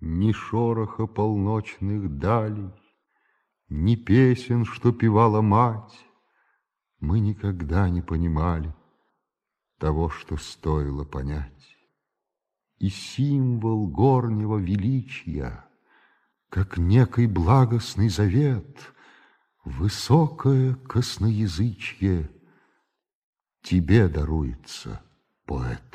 Ни шороха полночных далей, Ни песен, что певала мать, Мы никогда не понимали Того, что стоило понять. И символ горнего величия, Как некий благостный завет, Высокое косноязычье Тебе даруется, поэт.